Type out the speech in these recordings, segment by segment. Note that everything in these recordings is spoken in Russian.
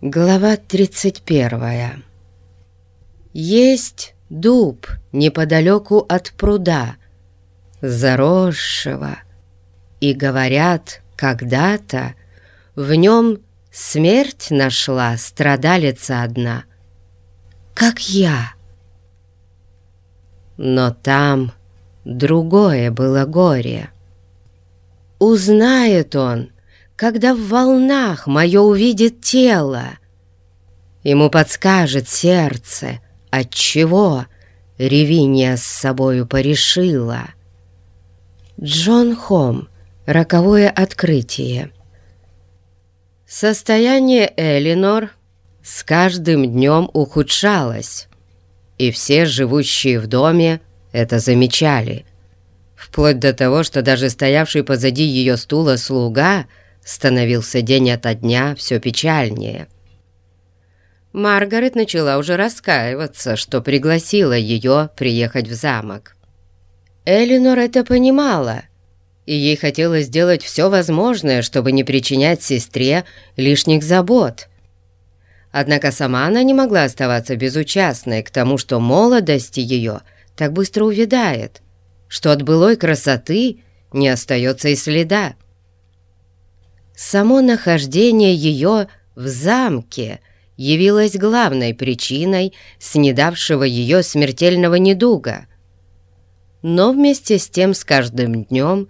Глава 31 Есть дуб неподалеку от пруда, заросшего, и, говорят, когда-то в нем смерть нашла страдалица одна, как я. Но там другое было горе. Узнает он, когда в волнах мое увидит тело. Ему подскажет сердце, отчего Ревиния с собою порешила. Джон Хом. Роковое открытие. Состояние Элинор с каждым днем ухудшалось, и все живущие в доме это замечали, вплоть до того, что даже стоявший позади ее стула слуга – становился день ото дня все печальнее. Маргарет начала уже раскаиваться, что пригласила ее приехать в замок. Элинор это понимала, и ей хотелось сделать все возможное, чтобы не причинять сестре лишних забот. Однако сама она не могла оставаться безучастной к тому, что молодость ее так быстро увядает, что от былой красоты не остается и следа. Само нахождение ее в замке явилось главной причиной снедавшего ее смертельного недуга. Но вместе с тем с каждым днем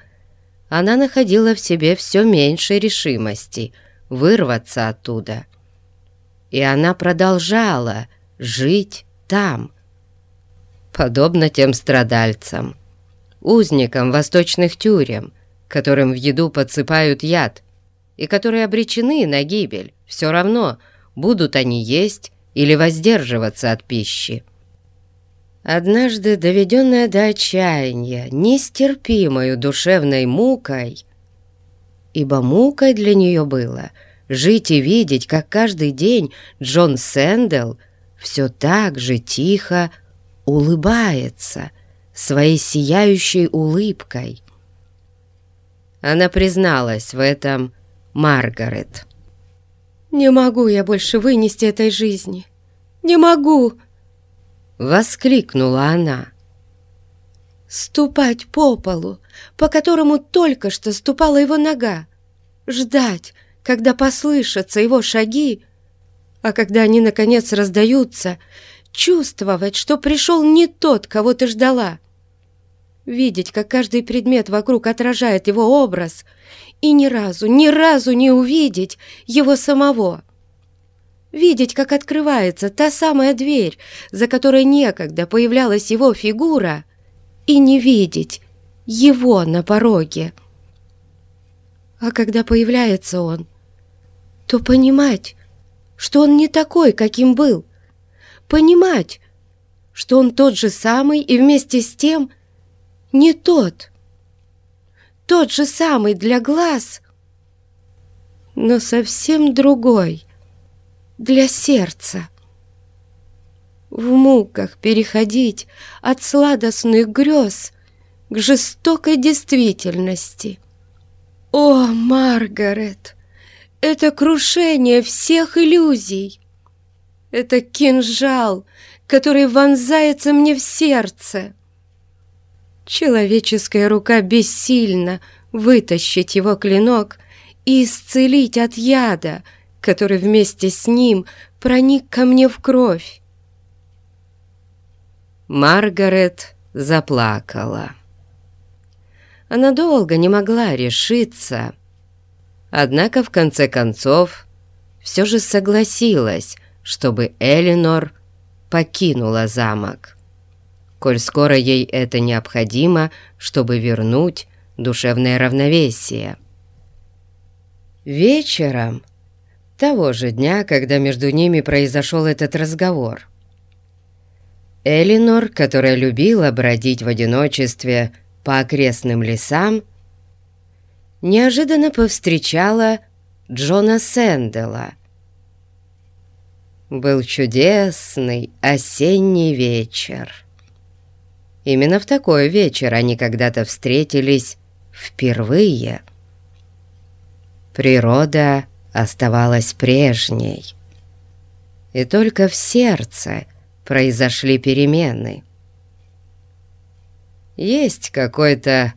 она находила в себе все меньше решимости вырваться оттуда. И она продолжала жить там, подобно тем страдальцам, узникам восточных тюрем, которым в еду подсыпают яд, и которые обречены на гибель, все равно, будут они есть или воздерживаться от пищи. Однажды, доведенная до отчаяния, нестерпимою душевной мукой, ибо мукой для нее было жить и видеть, как каждый день Джон Сэндл все так же тихо улыбается своей сияющей улыбкой. Она призналась в этом Маргарет. «Не могу я больше вынести этой жизни! Не могу!» Воскликнула она. «Ступать по полу, по которому только что ступала его нога, ждать, когда послышатся его шаги, а когда они, наконец, раздаются, чувствовать, что пришел не тот, кого ты ждала, видеть, как каждый предмет вокруг отражает его образ — и ни разу, ни разу не увидеть его самого. Видеть, как открывается та самая дверь, за которой некогда появлялась его фигура, и не видеть его на пороге. А когда появляется он, то понимать, что он не такой, каким был, понимать, что он тот же самый и вместе с тем не тот тот же самый для глаз, но совсем другой для сердца. В муках переходить от сладостных грез к жестокой действительности. О, Маргарет, это крушение всех иллюзий. Это кинжал, который вонзается мне в сердце. Человеческая рука бессильна вытащить его клинок и исцелить от яда, который вместе с ним проник ко мне в кровь. Маргарет заплакала. Она долго не могла решиться, однако в конце концов все же согласилась, чтобы Элинор покинула замок коль скоро ей это необходимо, чтобы вернуть душевное равновесие. Вечером того же дня, когда между ними произошел этот разговор, Элинор, которая любила бродить в одиночестве по окрестным лесам, неожиданно повстречала Джона Сэндела. Был чудесный осенний вечер. Именно в такой вечер они когда-то встретились впервые. Природа оставалась прежней. и только в сердце произошли перемены. Есть какой-то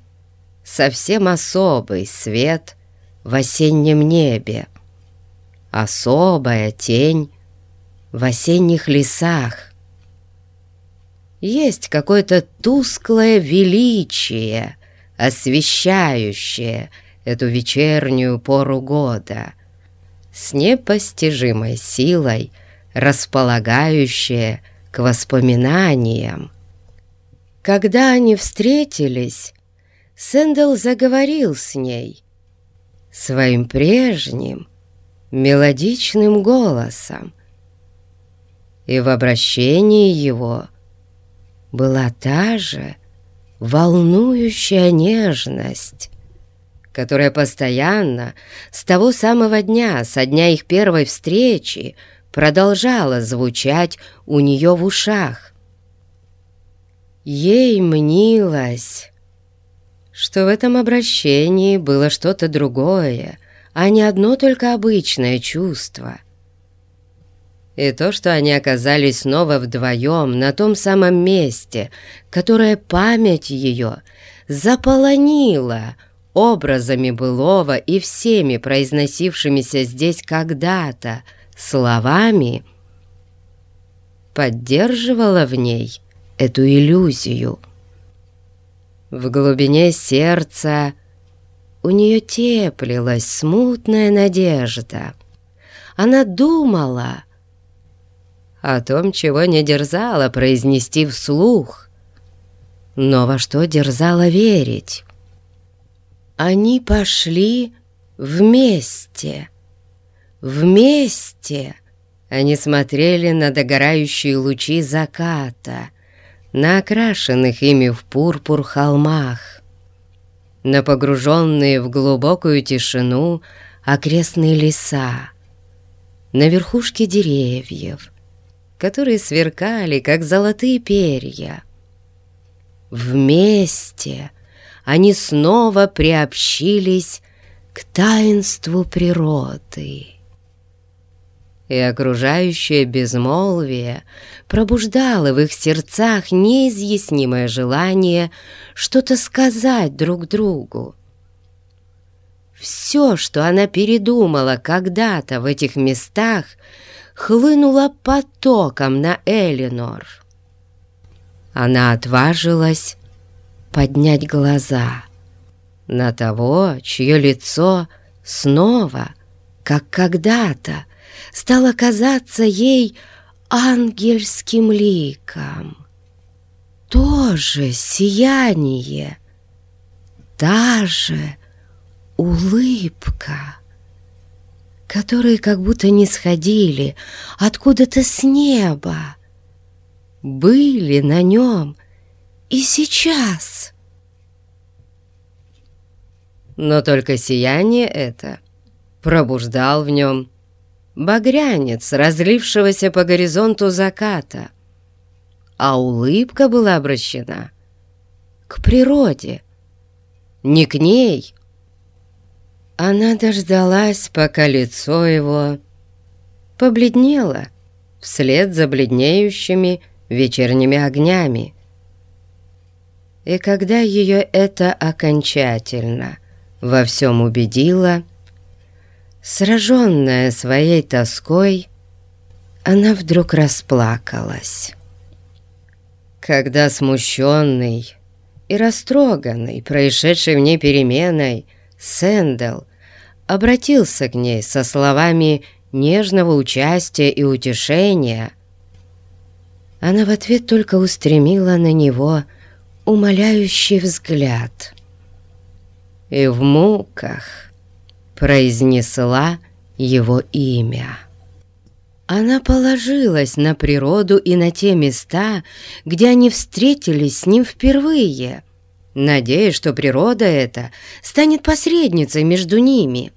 совсем особый свет в осеннем небе, особая тень в осенних лесах. Есть какое-то тусклое величие, освещающее эту вечернюю пору года, с непостижимой силой — располагающее к воспоминаниям. Когда они встретились, Сэндл заговорил с ней своим прежним мелодичным голосом, и в обращении его была та же волнующая нежность, которая постоянно с того самого дня, со дня их первой встречи, продолжала звучать у нее в ушах. Ей мнилось, что в этом обращении было что-то другое, а не одно только обычное чувство. И то, что они оказались снова вдвоем на том самом месте, которое память ее заполонила образами былого и всеми произносившимися здесь когда-то — словами поддерживала в ней эту иллюзию. В глубине сердца у нее теплилась смутная надежда. Она думала о том, чего не дерзала произнести вслух, но во что дерзала верить. Они пошли вместе — Вместе они смотрели на догорающие лучи заката, на окрашенных ими в пурпур холмах, на погруженные в глубокую тишину окрестные леса, на верхушки деревьев, которые сверкали, как золотые перья. Вместе они снова приобщились к таинству природы и окружающее безмолвие пробуждало в их сердцах неизъяснимое желание что-то сказать друг другу. Все, что она передумала когда-то в этих местах, хлынуло потоком на Элинор. Она отважилась поднять глаза на того, чье лицо снова, как когда-то, стало казаться ей ангельским ликом. Тоже сияние, та же улыбка, которые как будто не сходили откуда-то с неба, были на нем и сейчас. Но только сияние это пробуждал в нем багрянец, разлившегося по горизонту заката, а улыбка была обращена к природе, не к ней. Она дождалась, пока лицо его побледнело вслед за бледнеющими вечерними огнями. И когда ее это окончательно во всем убедило, Сраженная своей тоской, она вдруг расплакалась. Когда смущенный и растроганный, происшедшей в ней переменой, Сэндл обратился к ней со словами нежного участия и утешения, она в ответ только устремила на него умоляющий взгляд. И в муках произнесла его имя. Она положилась на природу и на те места, где они встретились с ним впервые, надеясь, что природа эта станет посредницей между ними.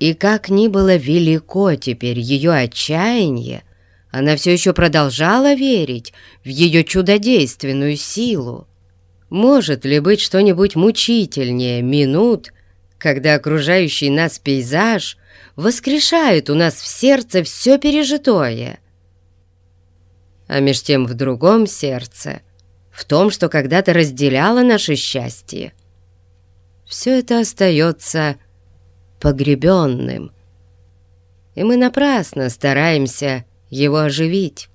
И как ни было велико теперь ее отчаяние, она все еще продолжала верить в ее чудодейственную силу. Может ли быть что-нибудь мучительнее минут, когда окружающий нас пейзаж воскрешает у нас в сердце все пережитое. А меж тем в другом сердце, в том, что когда-то разделяло наше счастье, все это остается погребенным, и мы напрасно стараемся его оживить.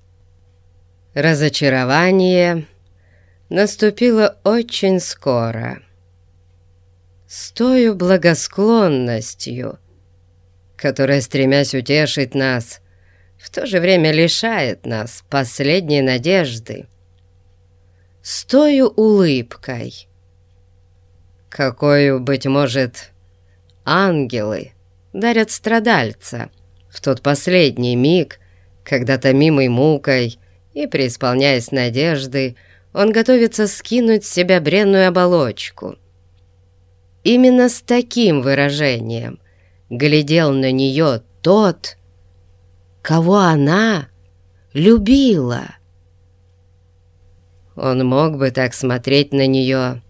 Разочарование наступило очень скоро. С той благосклонностью, которая, стремясь утешить нас, в то же время лишает нас последней надежды. С той улыбкой, какую, быть может, ангелы дарят страдальца в тот последний миг, когда томимый мукой и преисполняясь надежды, он готовится скинуть с себя бренную оболочку. Именно с таким выражением глядел на нее тот, кого она любила. Он мог бы так смотреть на нее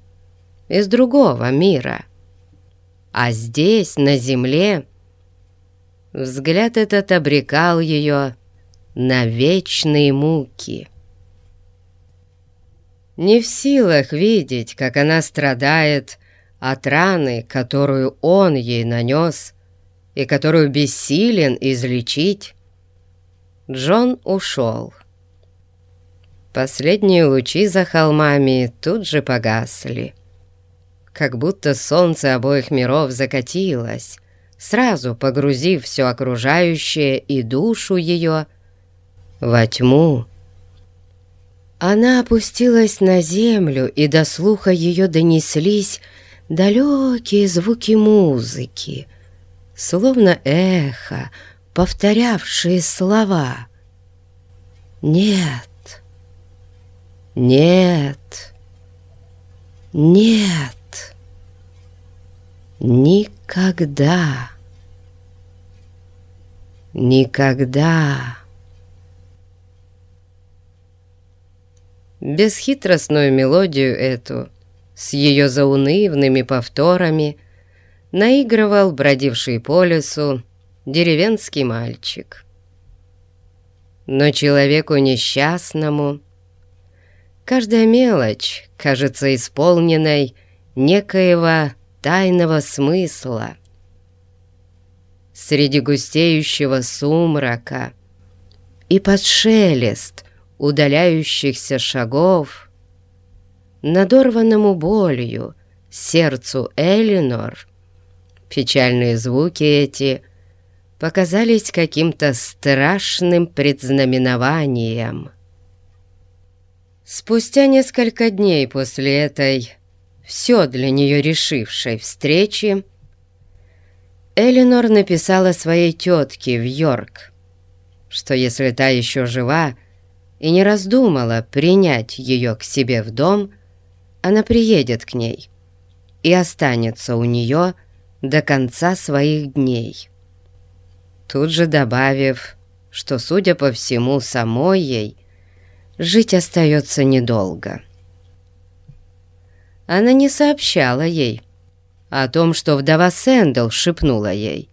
из другого мира. А здесь, на земле, взгляд этот обрекал ее на вечные муки. Не в силах видеть, как она страдает от раны, которую он ей нанес и которую бессилен излечить, Джон ушел. Последние лучи за холмами тут же погасли. Как будто солнце обоих миров закатилось, сразу погрузив все окружающее и душу ее во тьму. Она опустилась на землю, и до слуха ее донеслись далекие звуки музыки, словно эхо, повторявшие слова. «Нет, нет, нет, никогда, никогда». Бесхитростную мелодию эту с ее заунывными повторами наигрывал бродивший по лесу деревенский мальчик. Но человеку несчастному каждая мелочь кажется исполненной некоего тайного смысла. Среди густеющего сумрака и под шелест удаляющихся шагов надорванному болью сердцу Элинор печальные звуки эти показались каким-то страшным предзнаменованием. Спустя несколько дней после этой все для нее решившей встречи, Элинор написала своей тетке в Йорк, что если та еще жива и не раздумала принять ее к себе в дом, она приедет к ней и останется у нее до конца своих дней. Тут же добавив, что, судя по всему, самой ей жить остается недолго. Она не сообщала ей о том, что вдова Сэндл шепнула ей,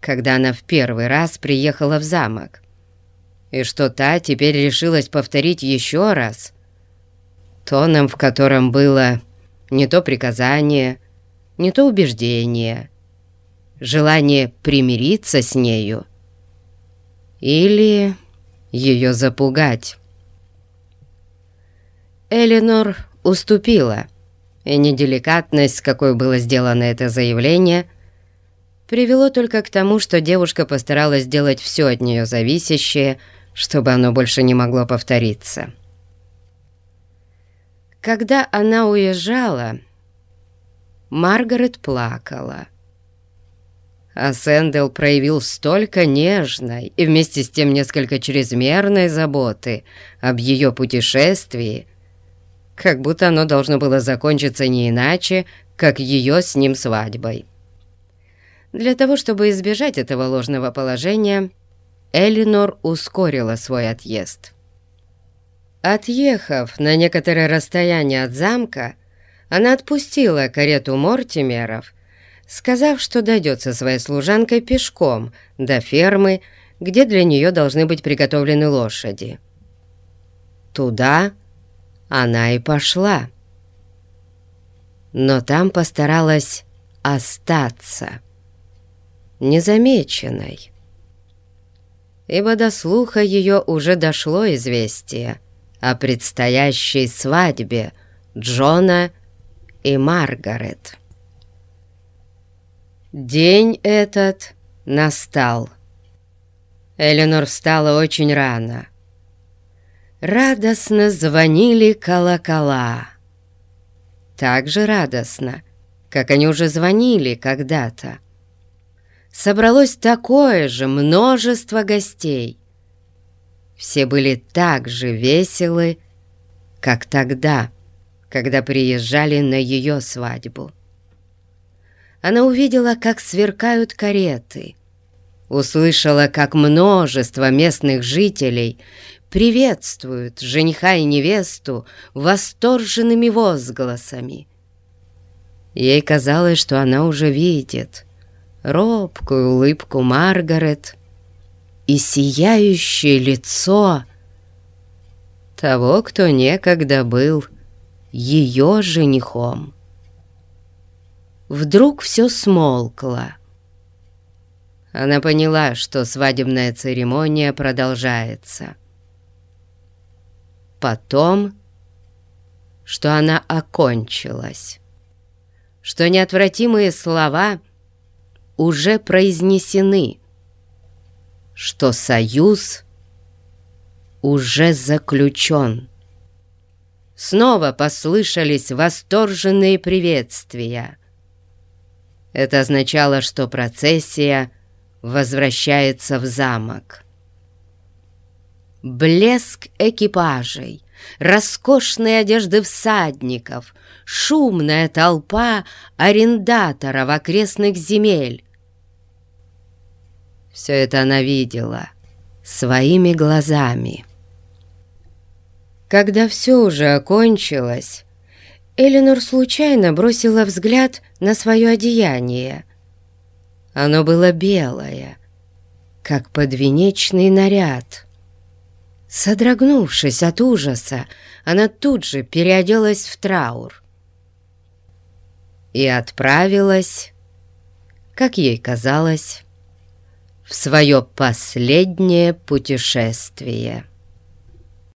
когда она в первый раз приехала в замок, и что та теперь решилась повторить еще раз, тоном, в котором было не то приказание, не то убеждение — желание примириться с нею или ее запугать. Эленор уступила, и неделикатность, с какой было сделано это заявление, привело только к тому, что девушка постаралась сделать все от нее зависящее, чтобы оно больше не могло повториться. Когда она уезжала, Маргарет плакала а Сэндел проявил столько нежной и вместе с тем несколько чрезмерной заботы об ее путешествии, как будто оно должно было закончиться не иначе, как ее с ним свадьбой. Для того, чтобы избежать этого ложного положения, Элинор ускорила свой отъезд. Отъехав на некоторое расстояние от замка, она отпустила карету Мортимеров сказав, что дойдет со своей служанкой пешком до фермы, где для нее должны быть приготовлены лошади. Туда она и пошла. Но там постаралась остаться незамеченной, ибо до слуха ее уже дошло известие о предстоящей свадьбе Джона и Маргарет. День этот настал. Эленор встала очень рано. Радостно звонили колокола. Так же радостно, как они уже звонили когда-то. Собралось такое же множество гостей. Все были так же веселы, как тогда, когда приезжали на ее свадьбу она увидела, как сверкают кареты, услышала, как множество местных жителей приветствуют жениха и невесту восторженными возгласами. Ей казалось, что она уже видит робкую улыбку Маргарет и сияющее лицо того, кто некогда был ее женихом вдруг все смолкло. Она поняла, что свадебная церемония продолжается. Потом, что она окончилась, что неотвратимые слова уже произнесены, что союз уже заключен. Снова послышались восторженные приветствия — это означало, что процессия возвращается в замок. Блеск экипажей, роскошные одежды всадников, шумная толпа арендаторов окрестных земель. Все это она видела своими глазами. Когда все уже окончилось, Эленор случайно бросила взгляд на свое одеяние. Оно было белое, как подвенечный наряд. Содрогнувшись от ужаса, она тут же переоделась в траур и отправилась, как ей казалось, в свое последнее путешествие.